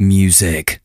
Music.